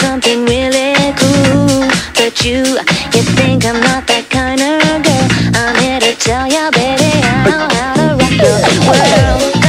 something really cool. But you, you think I'm not that kind of girl. I'm here to tell you, baby, I know how to rock the world